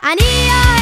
아니야.